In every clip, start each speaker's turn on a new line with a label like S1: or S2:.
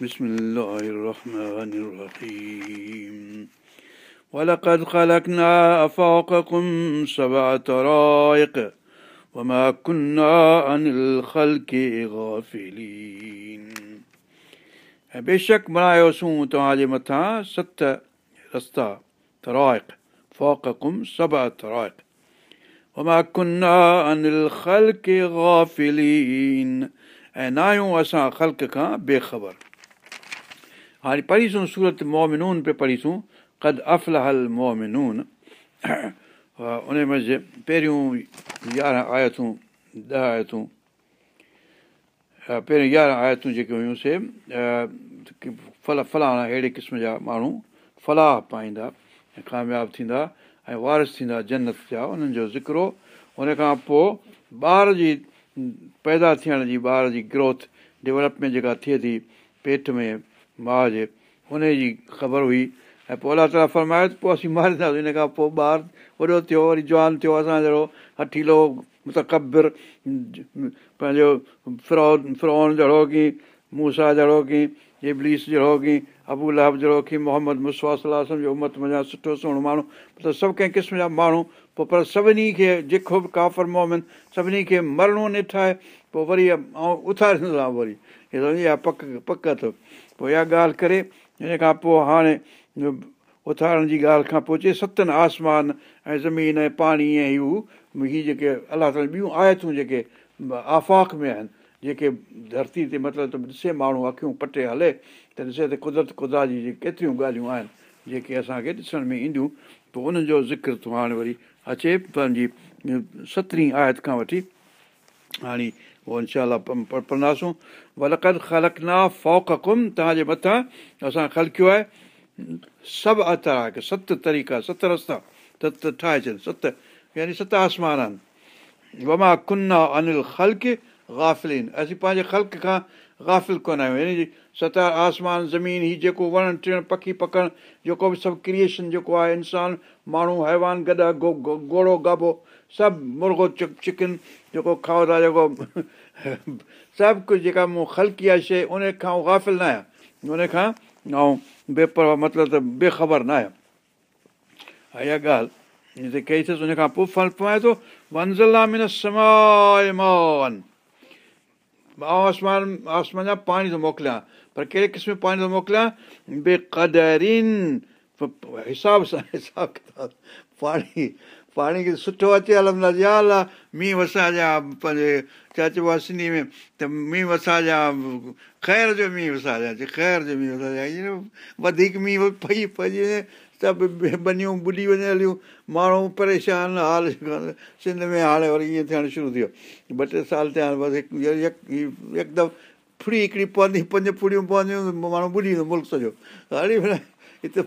S1: بسم الله الرحمن الرحيم ولقد خلقنا فوقكم سبع طرائق وما كنا عن الخلق غافلين ऐं बेशक बणायोसूं तव्हांजे मथां सत रस्ता तराइक़ फ़ौक़ुम सब तराइक़ وما كنا عن الخلق غافلين ऐं न आहियूं असां ख़ल्क़ खां बेख़बर هاڻي پڙهيسون سورت مومنون پي پڙهيسون قد افلهل مومنون ان ۾ پهريون يارهن آيتون ڏهه آيتون پهريون يارهن آيتون جيڪي هيون سي ڦل فلاڻا اهڙي قسم جا ماڻهو فلاح پائيندا ۽ ڪامياب ٿيندا ۽ وارث ٿيندا جنت جا انهن جو زڪرو ان کان پوءِ ٻار جي پيدا ٿيڻ جي ٻار جي گروٿ ڊولپمينٽ جيڪا ٿئي ٿي پيٽ ۾ ماءُ جي ان جي خبر هئي ۽ پوءِ الله تالا فرمايو ته پوءِ اسين مارينداسين ان کان پوءِ ٻار وڏو ٿيو وري جوان ٿيو اسان جهڙو هٺيلو متڪبر پنهنجو فرو فرون جهڙو ڪه موسيٰ جهڙو ڪه ابليس جهڙو ڪه ابو لهب جهڙو ڪه محمد مسوا جو امت مڃان سٺو سهڻو ماڻهو مطلب سڀ ڪنهن قسم جا ماڻهو پوءِ پر سڀني کي جيڪو به ڪافر محمد سڀني کي مرڻو نه ٺاهي پوءِ وري ۽ اٿاريندو آهي وري پڪ پڪ اٿو پوءِ اها ڳالهه ڪري هن کان پوءِ هاڻي اٿارڻ جي ڳالهه کان پوءِ اچي ستن آسمان ۽ زمين ۽ پاڻي ۽ اهو هيءَ جيڪي الله تالا ٻيون آيتون جيڪي آفاق ۾ آهن جيڪي ڌرتي تي مطلب ته ڏسي ماڻهو اکيون پٽي هلي ته ڏسي ته قدرت خدا جي ڪيتريون ڳالهيون آهن جيڪي اسان کي ڏسڻ ۾ اينديون پوءِ انهن جو ذڪر ٿو هاڻي وري اچي پنهنجي سترهين آيت کان وٺي هاڻي اهو انشا پڙهنداسون ولڪد خلڪنا فوقم توهان جي مٿان اسان خلڪيو آهي سڀ آهي ست طريقا ست رستا ست ٺاهي ڇڏن ست يعني ست آسمان آهن وما ڪنا انيل خلق گافلين اسين پنهنجي خلق کان گافل ڪونه آهيون يعني ست آسمان زمين هيءُ جيڪو وڻ ٽڻ پکي پڪڙ جيڪو به سڀ ڪرئيشن جيڪو آهي انسان ماڻهو حيوان گڏ گهوڙو گابو سڀ مرغو چڪ چڪن جيڪو کائو ٿا جيڪو سڀ ڪجهه جيڪا مون خلڪي آهي شيءِ ان کان گافل نه آهيان ان کان ۽ بيپرواهه مطلب ته بيخبر نه آهيان ها اها ڳالهه هتي ڪئي اٿس ان کان پوءِ ڦل پوائي ٿو ونزلا مان آسمان آسمان جا پاڻي ٿو موڪليان پر ڪهڙي قسم جو پاڻي ٿو موڪليان بيقدرين حساب سان حساب ڪتاب پاڻي پاڻي کي سٺو اچي هلندا يا الا مينهن وسائجا پنهنجي ڇا چئبو آهي سنڌي ۾ ته مينهن وسائجا خير جو مينهن وسائجا خير جو مينهن وسائجا ائين وڌيڪ مينهن پئي پئجي وڃي سڀ بنيون ٻڏي وڃي هليون ماڻهو پريشان حال سنڌ ۾ هاڻي وري ائين ٿيڻ شروع ٿيو. ٻه ٽي سال ٿيا بس هڪدم فڙي هڪڙي پوندي پنج فڙيون پونديون ماڻهو ٻڏي ويندو ملڪ سڄو. هاڻي هتي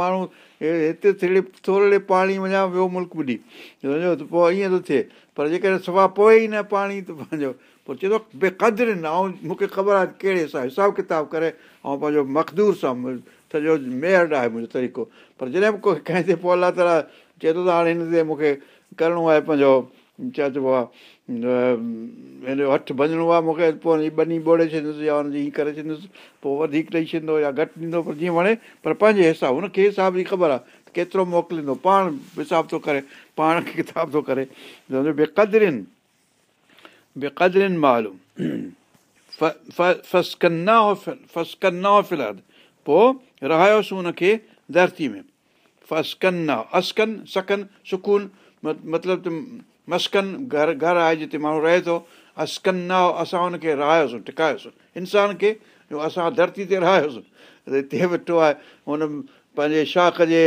S1: ماڻهو هتي ٿوري ٿوري پاڻي وڃان ٻيو ملڪ ٻڏي سمجهو ته پوءِ ائين ٿو ٿئي پر جيڪڏهن صفا پوءِ ئي نه پاڻي ته پنهنجو پوءِ چئي ٿو بيقدر نه ۽ مون کي خبر آهي ڪهڙي سان حساب ڪتاب ڪري ۽ پنهنجو مکدور سان سڄو ميهر آهي منهنجو طريقو. پر جڏهن به ڪوئي ڪنهن تي پوءِ الله تالا چئي ٿو ته هاڻي هن تي مون کي ڪرڻو آهي پنهنجو ڇا چئبو آهي هن هٿ ڀڃڻو آهي مون کي پوءِ ٻني ٻوڙي ڇڏيندس يا هن جي هيئن ڪري ڇڏيندس پوءِ وڌيڪ ڏيئي ڇڏيندو يا گهٽ ڏيندو پر جيئن وڻي پر پنهنجي حساب هن کي حساب جي خبر آهي ڪيترو موڪليندو پاڻ حساب ٿو ڪري پاڻ کي ڪتاب ٿو ڪري بيقدرين بيقدرين معلوم فسڪنا فسڪنا في الحال پوءِ رهايوس هن کي ڌرتي ۾ فسڪن اسڪن سڪن سڪون مطلب ته مسڪن گهر گهر آهي جتي ماڻهو رهي ٿو اسڪن نه اسان هن کي رهايوسين ٽڪايوسين انسان کي اسان ڌرتي تي رهايوسين هتي ويٺو آهي هن پنهنجي شاک جي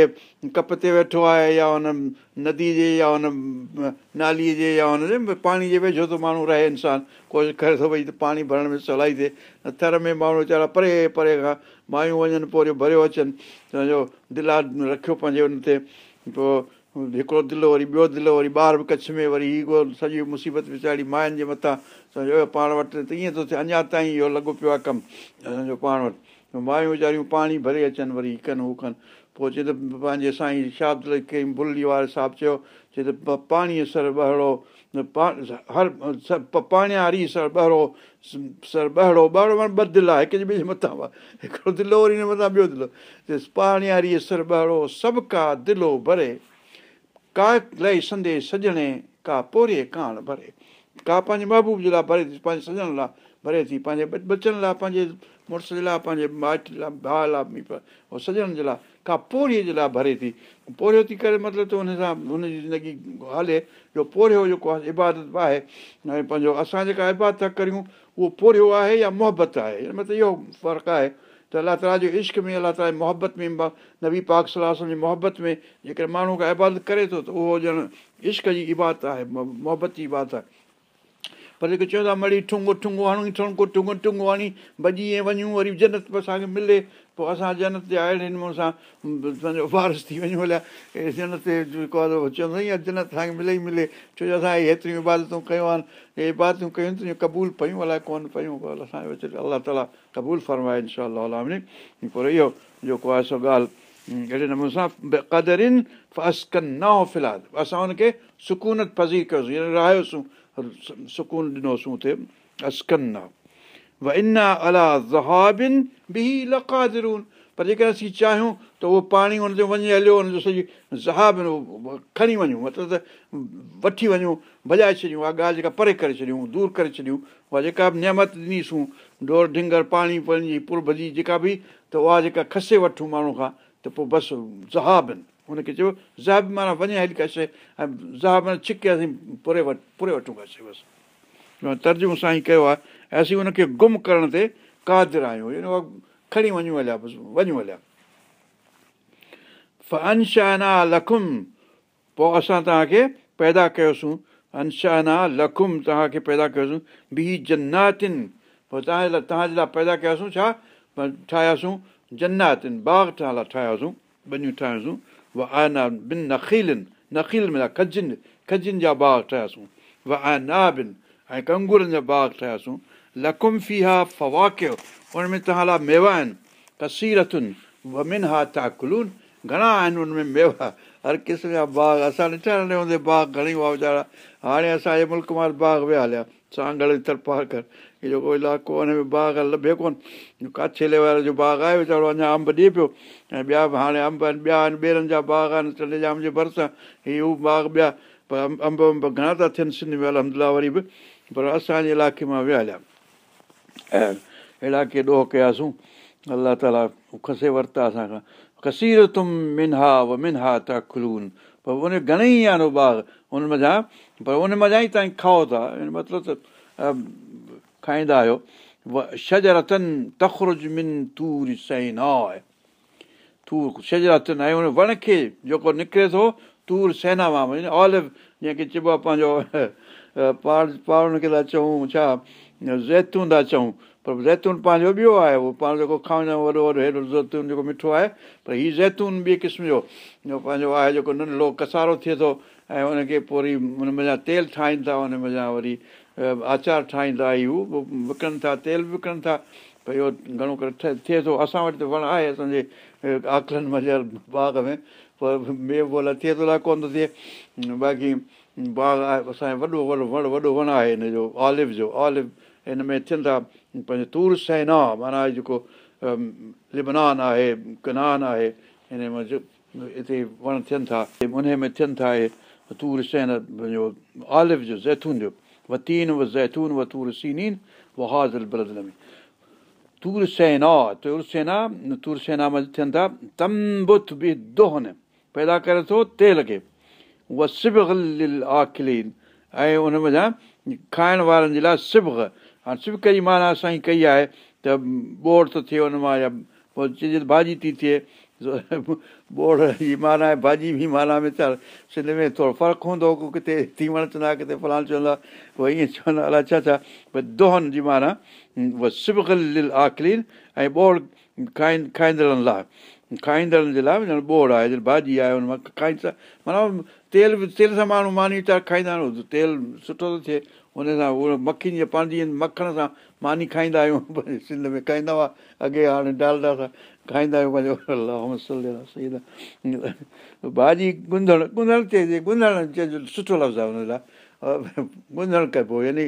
S1: ڪپ تي ويٺو آهي يا هن ندي جي يا هن ناليءَ جي يا هن پاڻي جي ويجهو ٿو ماڻهو رهي انسان ڪوشش ڪري ٿو ڀئي ته پاڻي ڀرڻ ۾ سولائي ٿئي ٿر ۾ ماڻهو ويچارا پري پري کان مايون وڃن پوءِ وري ڀريو اچن سمجهو دلا رکيو پنهنجي هن تي پوءِ هڪڙو دلو وري ٻيو دلو وري ٻار به ڪڇ ۾ وري هيءَ سڄي مصيبت ويچاري ماين جي مٿان سمجهو پاڻ وٽ ته ائين ٿو ٿئي اڃا تائين اهو لڳو پيو آهي ڪم سمجهو پاڻ وٽ. مايون ويچاريون پاڻي ڀري اچن وري ڪن هو ڪن پوءِ چئي ته پنهنجي سائين شابد ڪئي بلي واري صاحب چيو چئي ته پاڻيءَ سر ٻهڙو پا هر سر ٻهڙو سر ٻهڙو ٻهڙو معنيٰ ٻه دل آهي هڪ ٻئي جي مٿان هڪڙو دلو وري هن مٿان ٻيو دلو. چئي پاڻياري سر ٻهڙو سڀ ڪا دلو ڀري ڪا لهي سندي سجڻي ڪا پوري ڪانه ڀري. ڪا پنهنجي محبوب جي لاءِ ڀري ٿي پنهنجي سجڻ لاءِ ڀري ٿي پنهنجي بچن لاءِ پنهنجي مڙس جي لاءِ پنهنجي مائٽ لاءِ ڀاءُ لاءِ اهو سجڻ جي لاءِ ڪا پوريءَ جي لاءِ ڀري ٿي. پوريو ٿي ڪري مطلب ته هن سان هن جي زندگي هلي جو پوريو جيڪو آهي عبادت آهي ۽ پنهنجو اسان جيڪا عبادت ٿا ڪريون اهو پوريو آهي يا محبت آهي؟ هن ۾ ته اهو فرق آهي ته الله تالا جو عشق ۾ الله تالا محبت ۾ نبي پاڪ صلاح جي محبت ۾ جيڪر ماڻهو ڪا عبادت ڪري ٿو ته اهو ڄڻ عشق جي عبادت آهي محبت جي عبادت آهي پر جيڪي چوندا مڙي ٺنگو ٺنگو هڻون ٺنگو ٺنگو ٺنگو هڻي ڀڄي ۽ وڃون وري جنت به اسان کي ملي. پوءِ اسان جنت اهڙي نموني سان پنهنجو وارث ٿي وڃون هليا. جنت جيڪو آهي چوندو ئي جنت اسان کي ملي ئي ملي. ڇو جو اسان هيتريون ابادتون ڪيون آهن. هي ابادتون ڪيون ته قبول پيون الائي ڪونه پيون. اسان جي الله تالا قبول فرمائي انشا پر اهو جيڪو آهي سو ڳالهه اهڙي نموني سان قدرن فسڪن نه هو في الحال اسان هن کي سڪونت پزير ڪيوسين رهايوسين سڪون ڏنوسين هتي اسڪن و انا الا زهابن به لڪادرون پر جيڪر اسين چاهيون ته اهو پاڻي هن جو وڃي هليو هن جو سڄي زهاب کڻي وڃون مطلب ته وٺي وڃون ڀڄائي ڇڏيون اها ڳالهه جيڪا پري ڪري ڇڏيون دور ڪري ڇڏيون اها جيڪا به نيمت ڏنيسون ڍور ڍنگر پاڻي پنهنجي پرڀجي جيڪا به ته اها جيڪا کسي وٺون ماڻهو کان ته پوءِ بس زهابن هن کي چيو زاب معنيٰ وڃي هلي ڪا شيءِ ۽ زاب معنيٰ ڇڪياسين پري وٽ پري وٺون ڪا شيءِ بس. ترجمو سائين ڪيو آهي ۽ اسين هن کي گم ڪرڻ تي ڪادر آهيون کڻي وڃون هليا بس وڃون هليا. انشانا لکم پوءِ اسان توهان کي پيدا ڪيوسين. انشانا لکم توهان کي پيدا ڪيوسين. بي جناتن پوءِ توهان جي لاءِ توهان جي لاءِ پيدا ڪياسين ڇا؟ ٺاهياسين جناتن باغ لاءِ ٺاهياسين ٻنيون ٺاهياسين و آنا بن نکيلن نکيل ۾ کجن کجن جا باغ ٺاهياسين و آنا بن ۽ ڪنگورن جا باغ ٺاهياسين لڪم في ها فواڪيو ان ۾ توهان لاءِ ميوا آهن ڪسيرتن و من ها تاڪلون گهڻا آهن ان ۾ ميوا هر قسم جا باغ اسان ڏٺا ننڍي هوندي باغ گهڻيئي هئا ويچارا هاڻي اسان جي ملڪ مان باغ ويا هليا سانگڙ طرفان ڪر اهو جيڪو علائقو ۾ باغ لڀي ڪونه ڪاڇيلي واري جو باغ آهي ويچارو اڃا انب ڏئي پيو ۽ ٻيا به هاڻي انب آهن ٻيا آهن ٻيرن جا باغ آهن جي ڀرسان هيءَ هو باغ ٻيا پر انب انب گهڻا ٿا ٿين سنڌ ۾ الهمدلا وري به پر اسان جي علائقي مان ويا هليا ۽ اهڙا ڪي ڏوهه ڪياسين الله تالا کسي ورتا اسان کان ڪسير تم منها و منها ته کلون پر ان گهڻيئي آهي اهو باغ هن مزا پر ان مزا ئي توهان کائو ٿا مطلب ته کائيندا آهيو شجرتن تخرج من تور صحيح نه آهي تور شجرتن ۽ ان وڻ کي جيڪو نڪري ٿو تور سينا مان آلو جنهن کي چئبو آهي پنهنجو پهاڙن کي ٿا چئون ڇا زيتون ٿا چئون پر زيتون پنهنجو ٻيو آهي اهو پاڻ جيڪو آهيون وڏو وڏو هيڏو زيتون جيڪو مٺو آهي پر هيءُ زيتون ٻئي قسم جو پنهنجو آهي جيڪو ننڍو ڪسارو ٿئي ٿو ۽ هن کي پوءِ وري هن مزا تيل ٺاهين ٿا هن مزا وري آچار ٺاهيندا آهيون وڪڻن ٿا تيل به وڪڻن ٿا ڀئي اهو گهڻو ڪري ٿئي ٿو. اسان وٽ ته وڻ آهي اسان جي آڪلن مزر باغ ۾ پر ٻئي بول ٿئي ٿو الائي ڪونه ٿو ٿئي. باقي باغ آهي اسان جو وڏو وڏو وڻ آهي هن جو آلو جو. آلو هن ۾ ٿين ٿا پنهنجو تور سينا معنيٰ جيڪو لبنان آهي ڪنان آهي هن ۾ هتي وڻ ٿين ٿا ان ۾ ٿين ٿا اهي تور سين پنهنجو آلو جو زيتون جو وتين و زيتون و تور سينين و هازل بردل ۾ تور سينا تور سينا تور سينا ۾ ٿين ٿا تمبت به دوهن پيدا ڪري ٿو تيل کي اها سبل آکلين ۽ ان ۾ کائڻ وارن جي لاءِ سبگ هاڻي سبڪ جي معنيٰ اسان ڪئي آهي ته بوڙ ٿو ٿئي هن مان يا پوءِ ڀاڄي ٿي ٿئي بوڙ جي معنيٰ آهي ڀاڄي به معنيٰ ۾ ڇا سنڌ ۾ ٿورو فرق هوندو ڪو ڪٿي تيوڻ چوندا ڪٿي فلاڻ چوندا پوءِ ائين چوندا الائي ڇا ڇا ڀئي دوهن جي معنيٰ اها سبگل آکلين ۽ بوڙ کائي کائيندڙن لاءِ. کائيندڙن جي لاءِ بوڙ آهي ڀاڄي آهي هن مان کائي معنيٰ تيل به تيل سان ماڻهو ماني ويچارا کائيندا آهن تيل سٺو ٿو ٿئي هن سان اهو مکين جي پنهنجي مکڻ سان ماني کائيندا آهيون سنڌ ۾ کائيندا هئا اڳي هاڻي ڊالڊا سان کائيندا آهيون پنهنجو الله ڀاڄي گندڙ گندڙ چئجي گندڙ چئجي سٺو لفظ آهي هن لاءِ گندڙ ڪبو يعني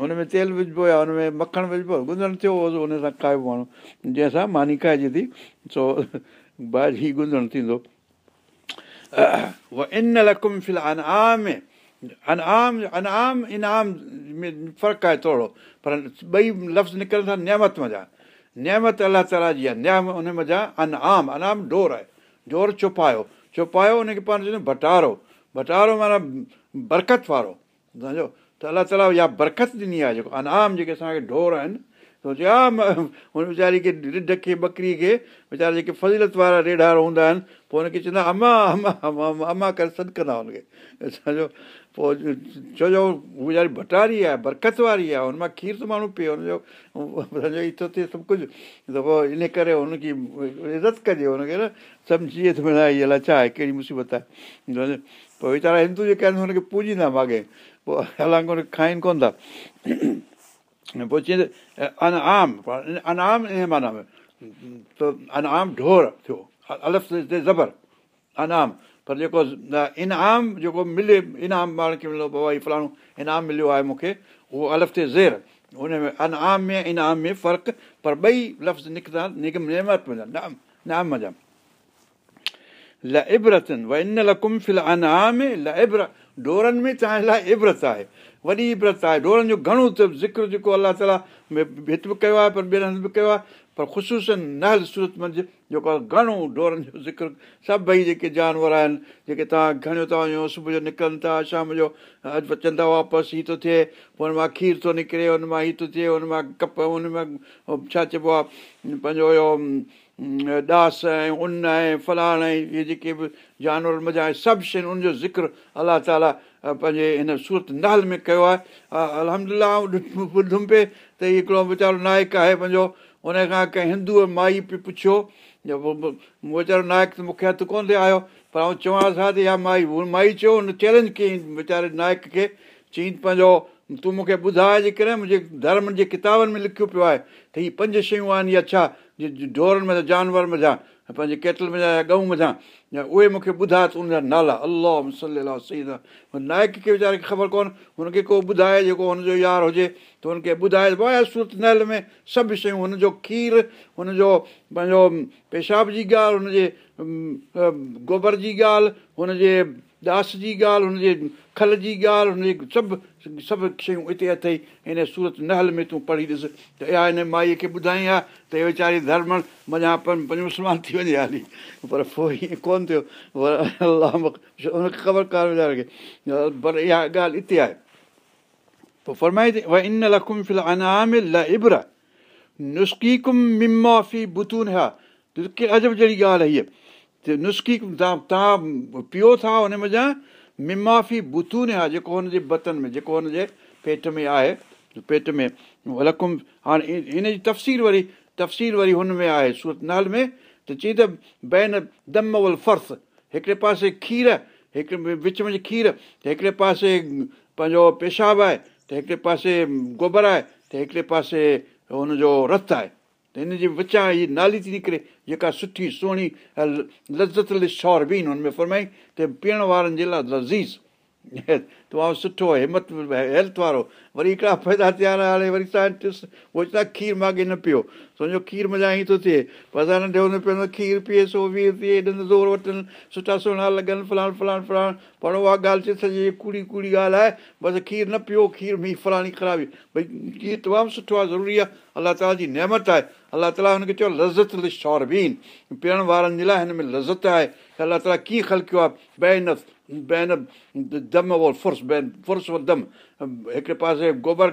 S1: هن ۾ تيل وجهبو يا هن ۾ مکڻ وجهبو گندڙ ٿيو هن سان کائبو ماڻهو جنهن سان ماني کائجي ٿي سو ڀاڄي گندڙ ٿيندو ان لڪم فل انئام انئام انئام انعام ۾ فرق آهي ٿورو پر ٻئي لفظ نڪرن ٿا نيامت مزا نيامت الله تالا جي آهي نيام ان مزا انئام انام ڍور آهي ڍور چپايو چپايو هن کي پاڻ چوندو ڀٽارو ڀٽارو معنيٰ برڪت وارو سمجهو ته الله تالا اها برڪت ڏني آهي جيڪو انام جيڪي اسان کي ڍور آهن ها هن ويچاري کي رڍ کي ٻڪريءَ کي ويچارا جيڪي فضيلت وارا ريڊار هوندا آهن پوءِ هن کي چوندا اما اما اما اما ڪري سڏ ڪندا هن کي اسان جو پوءِ ڇو جو ويچاري ڀٽاري آهي برڪت واري آهي هن مان کير ته ماڻهو پيئي هن جو هن جو ئي ٿو ٿئي سڀ ڪجهه ته پوءِ ان ڪري هن جي عزت ڪجي هن کي نه ته معنيٰ هيءَ الائي ڇا آهي ڪهڙي مصيبت آهي پوءِ ويچارا هندو جيڪي آهن هن کي پوڄيندا ماڳي پوءِ حالانڪه هن کي کائين ڪونه ٿا پوءِ چئي ان عام انام ان معنيٰ ۾ ته انئام ڍور ٿيو الف زبر انام پر جيڪو انعام جيڪو ملي انعام پاڻ کي مليو بابا هي فلاڻو انعام مليو آهي مون کي اهو الف تي زير هن ۾ انئام ۾ انعام ۾ فرق پر ٻئي لفظ نڪتا نگم نيمت ۾ توهان جي لاءِ ابرت آهي وڏي ابرت آهي ڍورن جو گهڻو ته ذڪر جيڪو الله تالا هتي به ڪيو آهي پر ٻين هنڌ به ڪيو آهي پر خشوسن نهل سورت منجهه جيڪو آهي گهڻو ڍورن جو ذڪر. سڀئي جيڪي جانور آهن جيڪي توهان کڻيو ٿا وڃو صبح جو نڪرن ٿا شام جو ٿا واپس هيءَ ٿو ٿئي پوءِ هن مان کير ٿو نڪري هن مان هيءَ ٿو ٿئي هن مان ڪپ هن مان ڇا چئبو آهي پنهنجو اهو ڏاس ۽ ان ۽ فلاڻ ۽ اهي جيڪي به جانور مزا آهي سڀ شيون ان جو ذڪر الله تالا پنهنجي هن سورت نهل ۾ ڪيو آهي. الهمدلا ٻڌم پئي ته هڪڙو ويچارو نائڪ آهي پنهنجو هن کان ڪنهن هندوءَ مائي به پڇيو ويچارو نائڪ ته مون کي هٿ ڪونه ٿئي آيو پر چوانس ها ته اها مائي مائي چيو هن چئلينج ڪيئين ويچاري نائڪ کي چئي پنهنجو تون مون کي ٻڌائي جيڪڏهن منهنجي ڌرم جي ڪتابن ۾ لکيو پيو آهي ته هيءَ پنج شيون آهن يا ڇا ڍورن ۾ جانور مزا پنهنجي ڪيٽل ۾ يا گئون مزا يا اهي مون کي ٻڌائي ته ان جا نالا الله صحيح نائڪ کي ويچاري کي خبر ڪونه هن کي ڪو ٻڌائي جيڪو هن جو يار هجي ته هن کي ٻڌائي ڀائي سورت نهل ۾ سڀ شيون هن جو کير هن جو پنهنجو پيشاب جي ڳالهه هن جي گوبر جي ڳالهه هن جي داس جي ڳالهه هن جي کل جي ڳالهه هن جي سڀ سڀ شيون هتي اٿئي. هن سورت نهل ۾ تون پڙهي ڏس. ته اها هن مائيءَ کي ٻڌائي آهي ته ويچاري ڌرم مڃان مسلمان ٿي وڃي حالي. پر پوءِ ائين ڪونه ٿيو. هن کي خبر ڪانه ويچاري کي. پر اها ڳالهه هتي آهي. پوءِ فرمائي ٿي ان لکم انام ابر. نسڪي ڪم ممافي بتون ها. عجب جهڙي ڳالهه آهي هيءَ ته نسڪي توهان توهان پيو ٿا هن مزا ممافي بتون آهي جيڪو هن جي بتن ۾ جيڪو هن جي پيٽ ۾ آهي پيٽ ۾ لڪم هاڻي هن جي تفصيل وري تفصيل وري هن ۾ آهي سورت نال ۾ ته چئي ته بين دم ول فرس هڪڙي پاسي کير هڪڙي وچ ۾ کير ته هڪڙي پاسي پنهنجو پيشاب آهي ته هڪڙي پاسي گوبر آهي ته هڪڙي پاسي هن جو رت آهي ته هن جي وچان هيءَ نالي ٿي نڪري جيڪا سٺي سهڻي لذت شور به هن ۾ فرمائي ته پيئڻ وارن جي لاءِ لذيذ. تمام سٺو همت هيلٿ وارو. وري هڪڙا پيدا ٿيا هاڻي وري سائنٽسٽ اهو چوندا کير ماڳي نه پيو. سمجهو کير مزا ئي ٿو ٿئي. پر هوندي پيو کير پيئي سو ويهه ٿئي هيڏن زور وٺن سٺا سهڻا لڳن فلاڻ فلاڻ فلاڻ. پر اها ڳالهه چئي سڄي ڪوڙي ڪوڙي ڳالهه آهي بس کير نه پيو کير به فلاڻي خرابي. ڀئي کير تمام سٺو آهي ضروري آهي الله تالا جي نيمت آهي الله تالا هن کي چيو لذت شور به پيئڻ وارن جي لاءِ هن ۾ لذت آهي الله تالا ڪيئن خلڪيو آهي بين بين دم وول فرس بين فرس و دم هڪڙي پاسي گوبر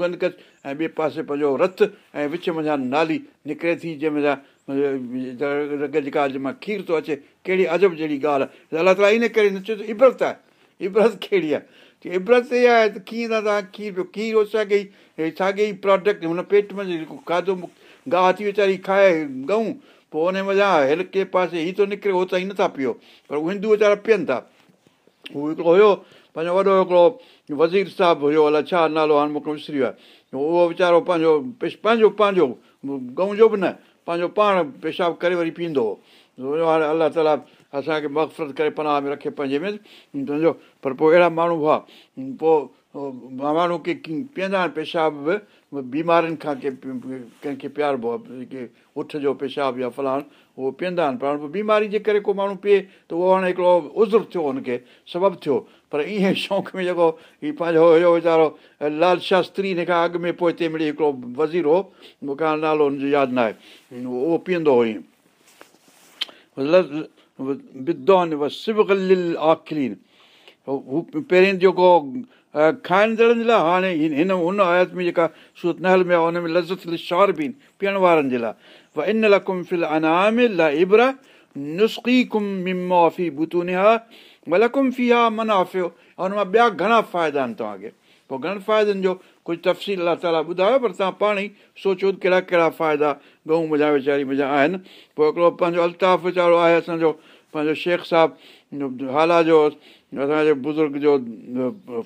S1: گندڪچ ۽ ٻئي پاسي پنهنجو رت ۽ وچ منجهان نالي نڪري ٿي جنهن مهل جيڪا جنهن مان کير ٿو اچي ڪهڙي عجب جهڙي ڳالهه آهي الله تالا ان ڪري نه چيو ته ابرت آهي ابرت ڪهڙي آهي ابرت اها آهي ته ڪيئن توهان کير پيو کير ساڳي ساڳي ئي پراڊڪٽ هن پيٽ ۾ جيڪو کاڌو گاهه ٿي ويچاري کائي گئون پوءِ هن مزا هن ڪي پاسي هيءَ ٿو نڪري اهو ته ئي نٿا پيو پر هندو ويچارا پيئن ٿا هو هڪڙو هيو پنهنجو وڏو هڪڙو وزير صاحب هيو الائي ڇا نالو هاڻي ويو آهي اهو ويچارو پنهنجو پنهنجو پنهنجو گئون جو به نه پنهنجو پاڻ پيشاب ڪري وري پيئندو هو هاڻي الله تالا اسان کي مقفرت ڪري پناهه ۾ رکي پنهنجي ۾ سمجهو پر پوءِ اهڙا ماڻهو هئا پوءِ ماڻهو ڪي پيئندا آهن پيشاب به بيمارين کان ڪي ڪنهن کي پياربو آهي ڪي اٺ جو پيشاب يا فلاڻ اهو پيئندا آهن. پر بيماري جي ڪري ڪو ماڻهو پيئي ته اهو هاڻي هڪڙو عذر ٿيو هن کي سبب ٿيو. پر ائين شوق ۾ جيڪو هيءُ پنهنجو هيو ويچارو لال شاستري هن کان اڳ ۾ پوءِ هتي ملي هڪڙو وزير هو مون کي نالو هن جو ياد نه آهي اهو پيئندو هو ائين. آخرين هو پهرين جيڪو کائڻ جي لاءِ هاڻي هن هن آيت ۾ جيڪا سورت نهل ۾ آهي هن ۾ لذت شار به پيئڻ وارن جي لاءِ هن مان ٻيا گهڻا فائدا آهن توهان کي پوءِ گهڻن فائدن جو ڪجهه تفصيل الله تالا ٻڌايو پر توهان پاڻ ئي سوچيو ڪهڙا ڪهڙا فائدا گئون منهنجا ويچاري منهنجا آهن پوءِ هڪڙو پنهنجو الطاف ويچارو آهي اسان جو پنهنجو شيخ صاحب هالا جو اسان جي بزرگ جو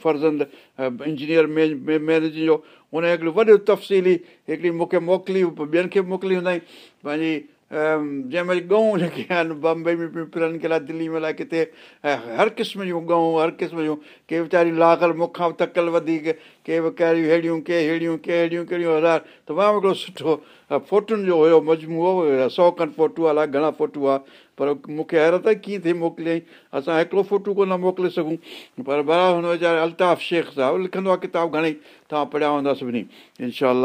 S1: فرزند انجنيئر مينيج جو هن هڪڙي وڏي تفصيلي هڪڙي مون کي موڪلي ٻين کي موڪلي هوندا پنهنجي جنهن مهل گئون جيڪي آهن بمبئي ۾ به فرن ڪي لاءِ دلي ۾ لاءِ ڪٿي هر قسم جون گئون هر قسم جون ڪي ويچاريون لاڳل مون کان تڪل وڌيڪ ڪي به ڪهڙيون اهڙيون ڪي اهڙيون ڪي اهڙيون ڪهڙيون هزار تمام هڪڙو سٺو فوٽن جو هيو مجموعو سؤ کن فوٽو الائي گهڻا فوٽو آهي پر مون کي حيرت ڪيئن ٿئي موڪليئين اسان هڪڙو فوٽو ڪونه موڪلي سگهون پر برابر هن ويچاري الطاف شيخ صاحب لکندو آهي ڪتاب گهڻيئي توهان پڙهيا هوندا سڀني انشا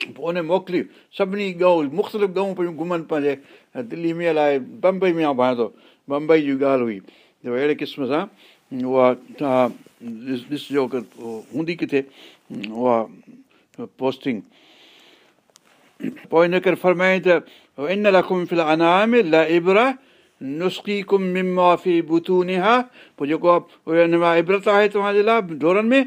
S1: پوءِ ان موڪلي سڀني ڳئون مختلف ڳئون پيون گهمن پنهنجي دلي ۾ الائي بمبئي ۾ ڀائي ٿو بمبئي جي ڳالهه هئي ته اهڙي قسم سان اها توهان ڏسجو هوندي ڪٿي اها پوسٽنگ پوءِ هن ڪري فرمائين ته ان لاءِ انام ابرا نسڪي ڪم ممافي بتو نيها پوءِ جيڪو آهي هن مان ابرت آهي توهان جي لاءِ ڍورن ۾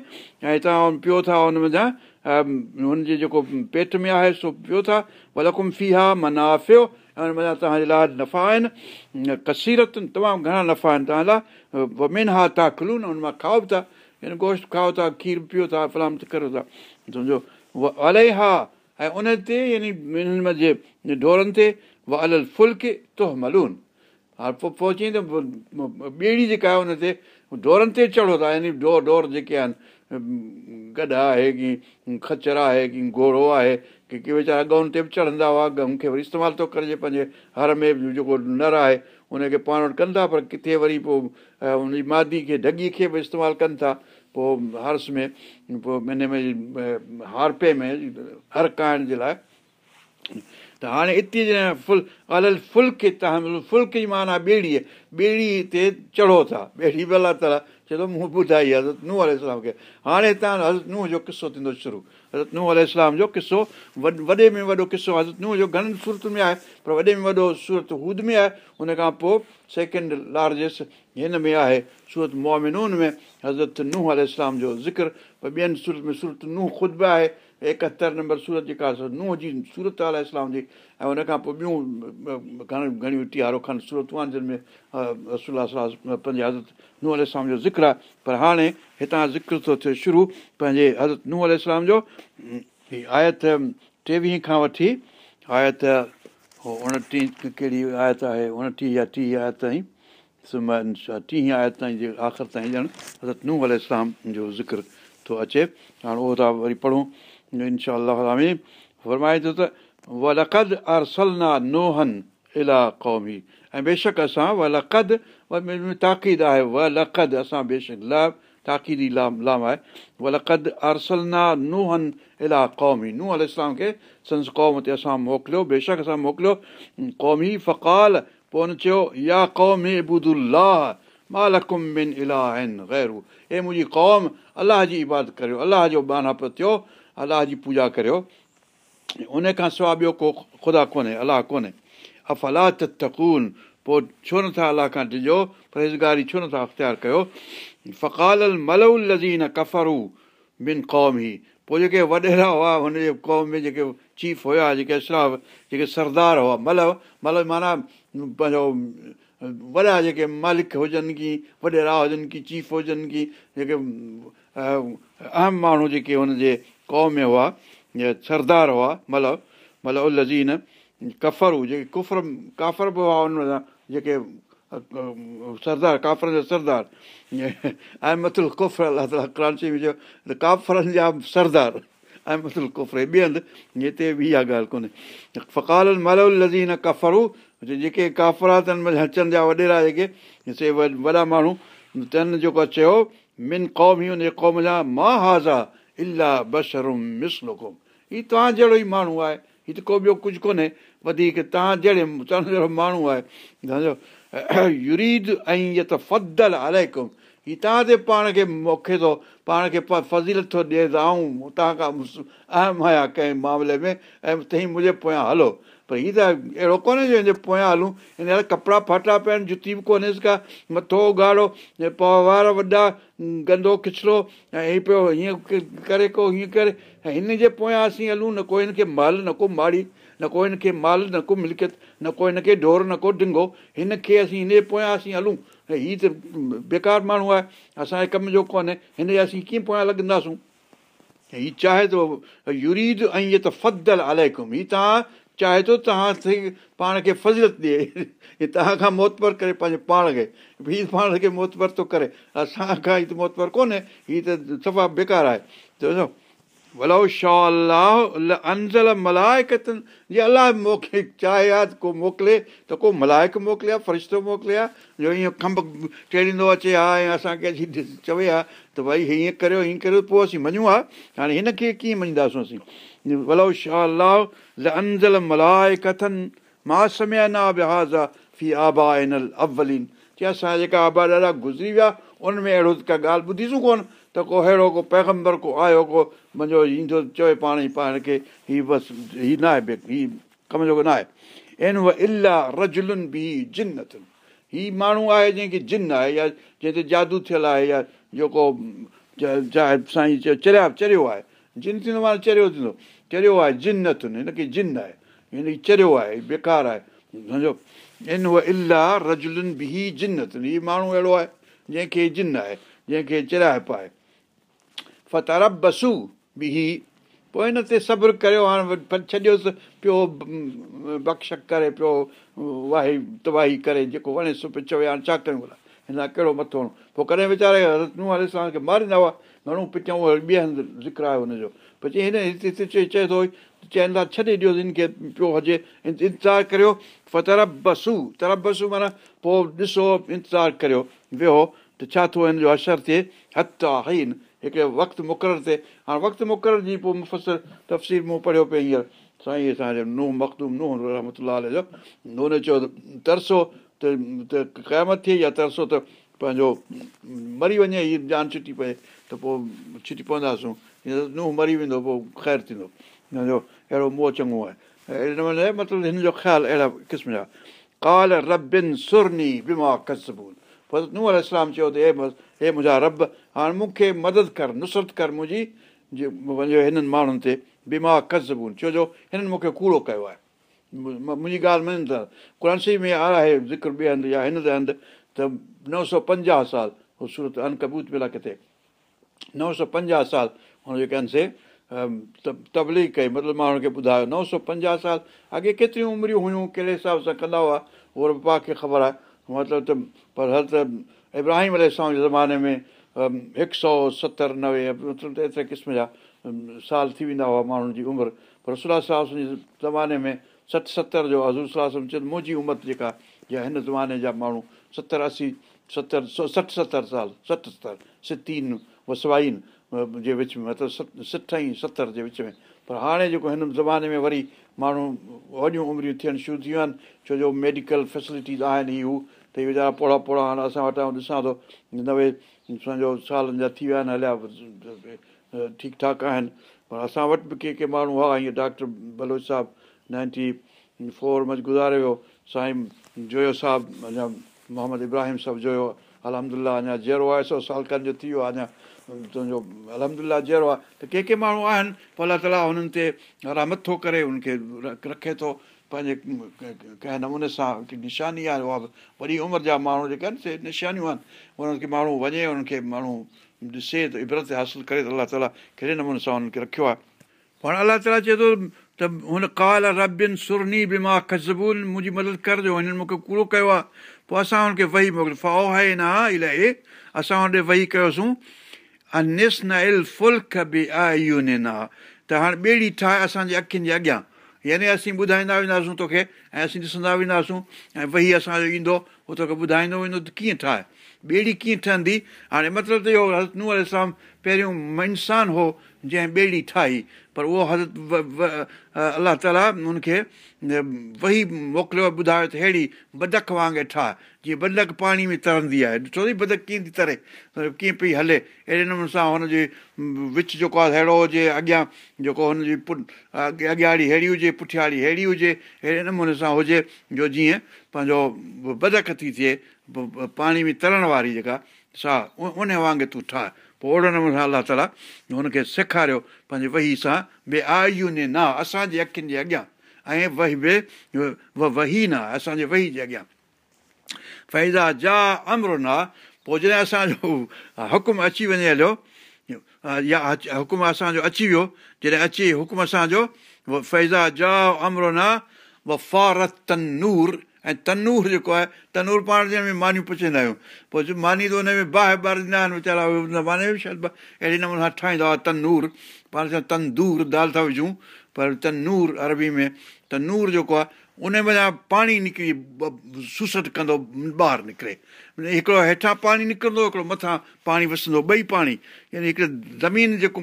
S1: ۽ توهان پيو ٿا هن ۾ هن جي جيڪو پيٽ ۾ آهي سو پيو ٿا ولڪم ها منافيو ۽ هن ۾ توهان جي لاءِ نفا آهن ڪسيرت تمام گهڻا نفا آهن توهان لاءِ مين ها توهان کلون نه هن مان کائو به ٿا هن گوشت کائو ٿا کير پيو ٿا فلام ڪرو ٿا سمجهو الائي ها ۽ ان تي يعني هنن جي ڍورن تي و ال ڦلڪي ته ملون ها پوءِ چئي ته ٻيڙي جيڪا آهي هن تي ڍورن تي چڙهو ٿا يعني ڍور ڍور جيڪي آهن گڏ آهي ڪه کچر آهي ڪه گهوڙو آهي ڪه ڪي ويچارا گئن تي به چڙهندا هئا گئون کي وري استعمال ٿو ڪرجي پنهنجي هر ۾ جيڪو نر آهي ان کي پاڻ وٽ ڪندا پر ڪٿي وري پوءِ هن جي مادي کي ڍڳيءَ کي به استعمال ڪن ٿا پوءِ هرس ۾ پوءِ هن ۾ هارپي ۾ هر ڪائڻ جي لاءِ. ته هاڻي هتي فل ال ڦلڪي توهان ڦلڪي جي معنيٰ ٻيڙيءَ ٻيڙي تي چڙهو ٿا ٻيڙي به الله تالا چئي ٿو مون ٻڌائي حضرت ننهن اسلام کي هاڻي هتان حضرت ننهن جو قصو ٿيندو شروع حضرت ننهن اسلام جو قصو وڏي ۾ وڏو قصو حضرت ننهن جو گهڻن صورتن ۾ آهي پر وڏي ۾ وڏو سورت هود ۾ آهي هن کان پوءِ سيڪنڊ لارجيسٽ هن ۾ آهي سورت مومنون ۾ حضرت ننهن اسلام جو ذڪر ٻين سورت ۾ سورت ننهن خود به آهي ايڪهتر نمبر سورت جيڪا ننهن جي سورت آل اسلام جي ۽ هن کان پوءِ ٻيون گهڻيون گهڻيون ٽيهارو کن صورتون آهن جن ۾ رسولا پنهنجي حضرت ننهن اسلام جو ذڪر آهي. پر هاڻي هتان ذڪر ٿو ٿئي شروع پنهنجي حضرت ننهن اسلام جو آيت ٽيويهه کان وٺي آيت اڻٽيهه ڪهڙي آيت آهي؟ اڻٽيهه يا ٽيهه آيت تائين ٽيهه آيت تائين جي آخر تائين ڄڻ حضرت ننهن اسلام جو ذڪر ٿو اچي. هاڻي اهو ٿا وري پڙهون انشا فرمائي ٿو ته ولقد ارسلنا ننهن الا قومي ۽ بيشڪ اسان ولقد تاقيد آهي ولقد اسان بيشڪ لا تاقيدي لام لام آهي ولقد ارسلنا ننهن الا قومي ننهن ال اسلام کي سنس قوم تي اسان موڪليو بيشڪ اسان موڪليو قومي فقال پوءِ هن چيو يا قومي ابدلاهه مالڪم بن الاهه آهن غيرو هي منهنجي قوم الله جي عبادت ڪريو الله جو بانا پيو ٿيو الله جي پوڄا ڪريو. ان کان سواءِ ٻيو ڪو خدا ڪونهي الله ڪونهي. افلا تڪون پوءِ ڇو نٿا الله کان ڏجو؟ پرهيزگاري ڇو نٿا اختيار ڪيو؟ فقال ملئ لزين ڪفرو بن قوم ئي پوءِ جيڪي وڏيرا هئا هن جي قوم ۾ جيڪي چيف هئا جيڪي اشراف جيڪي سردار هئا ملو ملو معنيٰ پنهنجو وڏا جيڪي مالڪ هجن ڪه وڏيرا هجن ڪه چيف هجن ڪه جيڪي اهم ماڻهو جيڪي هن جي قوم ۾ هئا يا سردار هئا مطلب مطلب لزين ڪفر جيڪي ڪفر ڪافر به هئا هن جيڪي سردار ڪافرن جا سردار اهمدل ڪفر الله تالا ڪراچي ۾ چيو ته ڪافرن جا سردار اهمدل ڪفر ٻئي هنڌ هتي به اها ڳالهه ڪونهي فڪال مهل لزين ڪفرو جيڪي ڪافراتن هچن جا وڏيرا جيڪي سي وڏا ماڻهو تن جيڪو چيو من قوم ئي هن جي قوم جا مان هازا الاهه مسلڪم. هيءُ توهان جهڙو ئي ماڻهو آهي هيءُ ته ڪو ٻيو ڪجهه ڪونهي وڌيڪ توهان جهڙي توهان جهڙو ماڻهو آهي توهان تي پاڻ کي مون کي ٿو پاڻ کي فضيلت ٿو ڏئي ته آئون توهان کان اهم آهيان ڪنهن معاملي ۾۽ توهين منهنجي پويان هلو پر هيءَ ته اهڙو ڪونهي جو هن جي پويان هلون. هن جا ڪپڙا فاٽا پيا آهن جتي به ڪونهيس ڪا. مٿو اگهاڙو پوءِ وار وڏا گندو ڪچرو ۽ هيءَ پيو هيئن ڪري ڪو هيئن ڪري. هن جي پويان اسين هلون نه ڪو هن کي مال نه ڪو ماڙي نه ڪو هن کي مال نه ڪو ملڪيت نه ڪو هن کي ڍور نه ڪو ڍنگو. هن کي اسين هن جي پويان اسين هلون. ۽ هيءَ ته بيڪار ماڻهو آهي. اسان جي ڪم جو ڪونهي. هن جي اسين ڪيئن پويان لڳنداسون؟ هيءُ چاهي ٿو يريد ۽ اها ته فدل الائڪم هيءُ توهان چاهي ٿو توهان پاڻ کي فزلت ڏئي. هيءَ توهان کان موتبر ڪري پنهنجي پاڻ کي. هيءُ پاڻ کي موتبر ٿو ڪري. اسان کان هيءَ ته موتبر ڪونهي. هيءَ ته صفا بيڪار آهي. جي الله مون کي چاهي آهي ڪو موڪلي ته ڪو ملائڪ موڪلي آهي فرشتو موڪلي آهي جو ائين کنڀ ٽيڙيندو اچي ها ۽ اسان کي اچي چوي ها ته ڀئي هيئن ڪريو هيئن ڪريو پوءِ اسين مڃون ها. هاڻي هن کي ڪيئن مڃينداسين اسين اسان جا جيڪا آبا ڏاڍا گذري ويا ان ۾ اهڙو ڪا ڳالهه ٻڌيسون ڪونه ته ڪو اهڙو ڪو پيگمبر ڪو آيو ڪو منهنجو ايندو چئي پاڻ ئي پاڻ کي هيءُ بس ڪم جو نه آهي به جنتن هيءُ ماڻهو آهي جنهن کي جن آهي يا جنهن تي جادو ٿيل آهي يا جيڪو سائين چريا چريو آهي جن ٿيندو معنيٰ چريو ٿيندو چريو آهي جنتن هن کي جن آهي هن چريو آهي بيڪار آهي. سمجهو؟ ان اها الاهه رجلن به جنتن هيءُ ماڻهو اهڙو آهي جنهن کي جن آهي جنهن کي چرائي پائي پوءِ هن تي صبر ڪريو هاڻي ڇڏيوس پيو بخش ڪري پيو واهي تباهي ڪري جيڪو پيو چوي هاڻي ڇا ڪيون ڀلا؟ هن ڪهڙو مٿو هڻو پوءِ ڪڏهن ويچاري کي ماريندا هئا گهڻو پچئون ٻئي هنڌ ذڪر آهي هن جو پر چئي هن هتي چئي ٿو چون ٿا ڇڏي ڏيوس هن کي پيو هجي انتظار ڪريو فترب بسو ترب بسو معنيٰ پوءِ ڏسو انتظار ڪريو ويو ته ڇا ٿو هن جو اثر ٿئي هٿ آهي هڪڙي وقت مقرر ٿئي هاڻي وقت مقرر جي پوءِ مفسر تفصيل مون پڙهيو پيو هينئر سائين اسان جو ننهن مخدوم ننهن رحمت جو هن ته ترسو ته قيامت ٿئي يا ترسو ته پنهنجو مري وڃي هيءَ جان ڇٽي پئي ته پوءِ ڇٽي پونداسون ننهن مري ويندو پوءِ خير ٿيندو هن جو اهڙو موهه چڱو آهي اهڙي نموني مطلب هن جو خيال اهڙا قسم جا ڪال ربن سرني بيما ڪسبون پوءِ ننهن اسلام چيو ته هي هي منهنجا رب هاڻي مون کي مدد ڪر نصرت ڪر منهنجي وڃو هنن ماڻهن تي بيما ڪسبون ڇو جو هنن مون کي ڪوڙو ڪيو آهي منهنجي ڳالهه مڃن ٿا قرسي ۾ آهي ذڪر ٻئي هنڌ يا هن هنڌ ته نو سؤ پنجاهه سال سورت انڪبوت پلا ڪٿي نو سؤ پنجاهه سال هن جيڪي آهن سي تبليگ ڪئي مطلب ماڻهن کي ٻڌايو نو سؤ پنجاهه سال اڳي ڪيتريون امريون هيون ڪهڙي حساب سان ڪندا هئا اهو پا کي خبر آهي مطلب ته پر هل ته ابراهيم ال جي زماني ۾ هڪ سؤ ستر نوي مطلب ته ايتري قسم جا سال ٿي ويندا هئا ماڻهن جي عمر پر رسولا صاحب زماني ۾ سٺ ستر جو حضور صلاح چيو منهنجي عمر جيڪا يا هن زماني جا ماڻهو ستر اسي ستر سٺ ستر سال سٺ ستر ستين وسوائن جي وچ ۾ مطلب سٺ ۽ ستر جي وچ ۾ پر هاڻي جيڪو هن زماني ۾ وري ماڻهو وڏيون امريون ٿيڻ شروع ٿي ويون آهن ڇو جو ميڊيڪل فيسلٽيز آهن ئي هو ته اهي ويچارا پوڙا پوڙا هاڻي اسان وٽ ڏسان ٿو نوي سمجهو سالن جا ٿي ويا آهن هليا ٺيڪ ٺاڪ آهن پر اسان وٽ به ڪي ڪي ماڻهو هئا ائين ڊاڪٽر بلوچ صاحب نائنٽي فور ۾ گذاري ويو سائين جويو صاحب اڃا محمد ابراهيم صاحب جويو الهمدلا اڃا جهڙو آهي سؤ سال کن جو ٿي ويو آهي اڃا تنهنجو الهمدلا جهڙو آهي ته ڪي ڪي ماڻهو آهن پوءِ الله تالا هنن تي رحمت ٿو ڪري هن کي رکي ٿو پنهنجي ڪنهن نموني سان نشاني آهي اها وڏي عمر جا ماڻهو جيڪي آهن سي نشانيون آهن انهن کي ماڻهو وڃي انهن کي ماڻهو ڏسي ته ابرت حاصل ڪري ته الله تالا ڪهڙي نموني سان هنن کي رکيو آهي پاڻ الله تالا چئي ٿو ته هن ڪال ربين سرني به مان کزبون منهنجي مدد ڪرجو هنن مون کي ڪوڙو ڪيو آهي پوءِ اسان هن کي وهي فئو آهي نه الاهي اسان هن وهي ڪيوسين ته هاڻي ٻيڙي ٺاهي اسان جي اکين جي اڳيان يعني اسين ٻڌائيندا وينداسين توکي ۽ اسين ڏسندا وينداسين ۽ وهي اسان جو ايندو اهو توکي ٻڌائيندو ويندو ته ڪيئن ٺاهي ٻيڙي ڪيئن ٺهندي هاڻي مطلب ته اهو ننهن اسلام پهريون انسان هو جنهن ٻيڙي ٺاهي پر اهو حضرت الله تالا هن کي وهي موڪليو ٻڌايو ته اهڙي بدڪ وانگر ٺاهي جيئن بدڪ پاڻي ۾ ترندي آهي. ڏٺو اٿئي بدڪ ڪيئن ٿي تري ڪيئن پئي هلي اهڙي نموني سان هن جي وچ جيڪو آهي اهڙو هجي اڳيان جيڪو هن جي پٽ اڳياڙي اهڙي هجي پٺياڙي اهڙي هجي اهڙي نموني سان هجي جو جيئن پنهنجو بدڪ ٿي ٿئي پاڻي ۾ ترڻ واري جيڪا سا ان وانگر تون ٺاهي پوءِ اوهڙي نموني سان الله تالا هن کي سيکاريو پنهنجي وهي سان بي آيون ني نه اسان جي اکين جي اڳيان ۽ وهي به وهي نه اسان جي وهي جي اڳيان. فيزا جا امر نه پوءِ جڏهن اسان جو حڪم اچي وڃي هليو يا حڪم اسان جو اچي ويو جڏهن اچي حڪم اسان جو فيزا جا امر نه و فارت نور ۽ تنور جيڪو آهي تنور پاڻ جنهن ۾ مانيون پڇندا آهيون. پوءِ ماني ته هن ۾ باهه ٻاريندا آهن ويچارا ماني اهڙي نموني سان ٺاهيندا هئا تنور. پاڻ چوندا تندور دال ٿا وجهون پر تنور عربي ۾ تنور جيڪو آهي ان ۾ پاڻي نڪري سسٽ ڪندو ٻاهر نڪري. هڪڙو هيٺان پاڻي نڪرندو هڪڙو مٿان پاڻي وسندو ٻئي پاڻي. يعني هڪڙي زمين جيڪو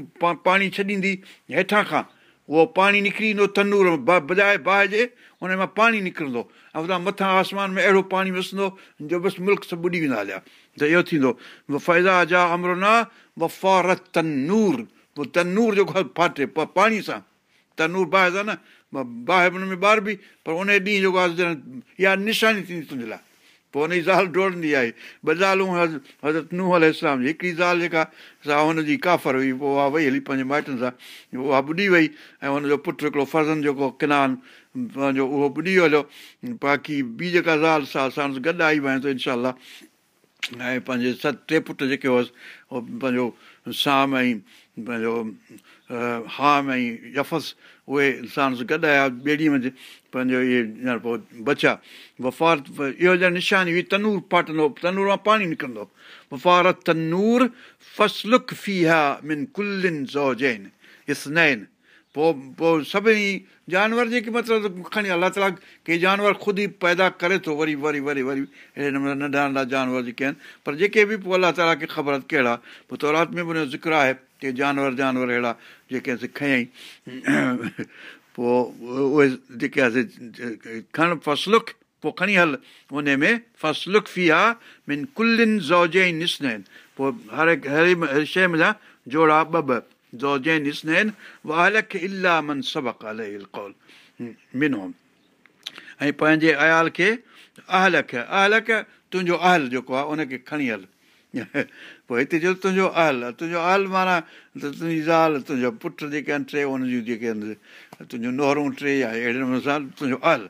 S1: پاڻي ڇڏيندي هيٺان کان اهو پاڻي نڪري ايندو تنور بجاءِ باهه ان مان پاڻي نڪرندو ۽ هتان مٿان آسمان ۾ اهڙو پاڻي وسندو جو بس ملڪ سڀ ٻڏي ويندا هليا ته اهو ٿيندو فيزا جا امرنا وفار تنور پوءِ تنور جيڪو ڦاٽي پاڻيءَ سان تنور باهه سان نه باهه هن ۾ ٻار به پر ان ڏينهن جيڪو آهي اها نشاني ٿيندي تنهنجي لاءِ پوءِ هن جي زال ڊوڙندي آهي ٻه زالون حضرت ننهن ال اسلام جي هڪڙي زال جيڪا سا هن جي ڪافر هئي پوءِ اها وئي هلي پنهنجي مائٽن سان اها ٻڏي وئي ۽ هن جو پٽ هڪڙو فرضن جيڪو ڪنان پنهنجو اهو ٻڏي هليو. باقي ٻي جيڪا زال سا سان گڏ آئي ته انشا ۽ پنهنجي ست ٽي پٽ جيڪي هئس اهو پنهنجو سام ۽ پنهنجو هام ۽ يفس اهي انسان سان گڏ آيا ٻيڙيءَ ۾ پنهنجو اهي ڄڻ پوءِ بچا. وفار اهو ڄڻ نشاني هئي تنور فاٽندو تنور مان پاڻي نڪرندو. وفار تنور اسنين پوءِ پوءِ سڀني جانور جيڪي مطلب کڻي الله تالا ڪي جانور خود ئي پيدا ڪري ٿو وري وري وري وري اهڙي نموني ننڍا ننڍا جانور جيڪي آهن. پر جيڪي به پوءِ الله تالا کي خبر ڪهڙا؟ پوءِ تورات ۾ به هن جو ذڪر آهي ڪي جانور جانور اهڙا جيڪي اسين کيئين پوءِ اهي جيڪي آهي کڻ فسلڪ پوءِ کڻي هل ان ۾ فسلڪ في آهي من ڪلن زوجي نسن آهن. پوءِ هر هر شيءِ ۾ جوڙا ٻه ٻه نسن آهن سبق ڪول منو ۽ پنهنجي عيال کي اهلڪ اهلڪ تنهنجو اهل جيڪو آهي ان کي کڻي هل پوءِ هتي چيو تنهنجو اهل تنهنجو اهل معنيٰ ته تنهنجي زال تنهنجو پٽ جيڪي آهن ٽي هن جون جيڪي آهن تنهنجو نوهرون ٽي آهي اهڙي نموني سان تنهنجو اهل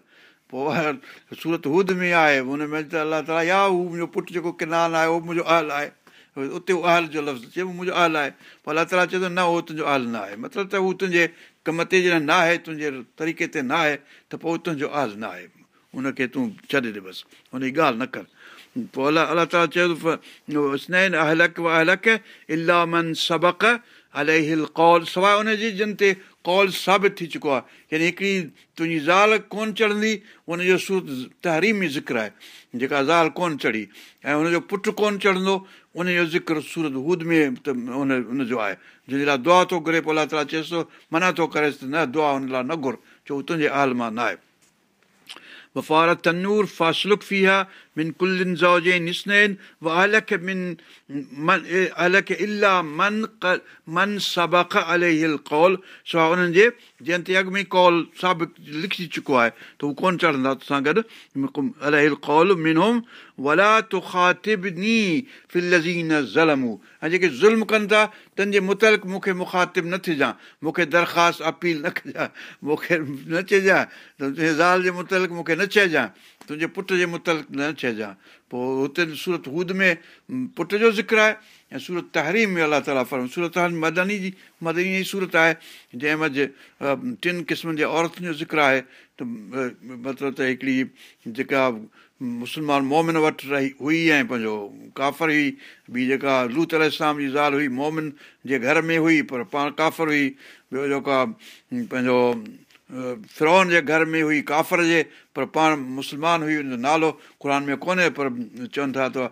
S1: پوءِ سورت حد ۾ آهي هن ۾ ته الله تالا يا هو منهنجو پٽ جيڪو ڪنان آهي اهو منهنجو اهل آهي اتي اهو اهل جو لفظ چئبو منهنجو اهل آهي. پوءِ الله تالا چئي ٿو نه اهو تنهنجو اهل نه آهي. مطلب ته هو تنهنجي ڪم تي جڏهن نه آهي تنهنجي طريقي تي نه آهي ته پوءِ تنهنجو اهل نه آهي. هن کي تون ڇڏي ڏي بس. هن جي ڳالهه نه ڪر. پوءِ الله الله تالا چيو سنين اهلڪ اهلڪ الاهه من سبق ال سواءِ ان جي جن تي ڪول ثابت ٿي چڪو آهي يعني هڪڙي تنهنجي زال ڪونه چڙهندي ان جو سورت تهريمي ذڪر آهي جيڪا زال ڪونه چڙهي ۽ هن جو پٽ ڪونه چڙهندو ان جو ذڪر سورت حد ۾ ان جو آهي جنهن جي لاءِ دعا ٿو گهري پوءِ الله تالا چئيس ٿو منا ٿو ڪريس ته نه دعا هن لاءِ نه گهر ڇو تنهنجي آل مان نه آهي وفار تنور فاسلڪ في آهي ڪلن من سبق انهن جي جنهن تي اڳ ۾ ڪول ثابت لکي چڪو آهي ته هو ڪونه چڙهندا ۽ جيڪي ظلم ڪن ٿا تنهن جي مطلق مون کي مکاتب نه ٿجانئ مون کي درخواست اپيل نه ڪجانءِ مون کي نه تنهنجي زال جي مطلق مون کي نه چئجانئ تنهنجي پٽ جي مطلق نه چئجانئ پوءِ هتي سورت هود ۾ پٽ جو ذڪر آهي ۽ سورت تهريم ۾ الله تالا فرم سورت مدني جي مدني جي سورت آهي جنهن منجهه ٽن قسمن جي عورتن جو ذڪر آهي ته مطلب ته هڪڙي جيڪا مسلمان مومن وٽ رهي هئي ۽ پنهنجو ڪافر هئي ٻي جيڪا لوت اسلام جي زال هئي مومن جي گهر ۾ هئي پر پاڻ ڪافر هئي ٻيو جيڪا پنهنجو فرون جي گهر ۾ هئي ڪافر جي پر پاڻ مسلمان هئي هن جو نالو قر ۾ ڪونهي پر چون ٿا ته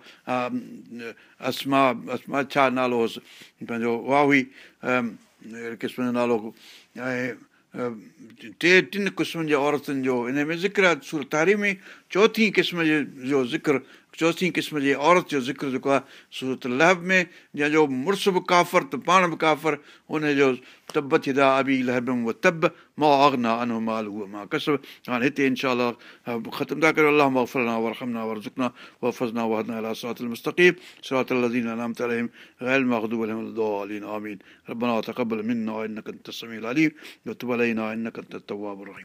S1: اسما اسما ڇا نالو هئس؟ پنهنجو اها هئي اهڙي قسم جو نالو ۽ ٽي ٽن قسمن جي عورتن جو هن ۾ ذڪر سورت تاري ۾ چوٿين قسم جي جو ذڪر चोथीं क़िस्म जे औरत जो ज़िक्र जेको आहे सूरत लहब में जंहिंजो मुड़ुस बि काफ़र त पाण बि काफ़र उनजो तब थिदा अबी लहब तब मां आगना अनो माल उहो मां कसब हाणे हिते इनशा ख़तमु था करियो अलाह वफ़रना वरहमना वरज़ुकना वफ़ज़ना वहदना अला सरात المستقيم صراط الذين أنعمت عليهم غير المغضوب عليهم ولا الضالين آمين ربنا تقبل منا إنك أنت السميع العليم وتب علينا إنك أنت التواب الرحيم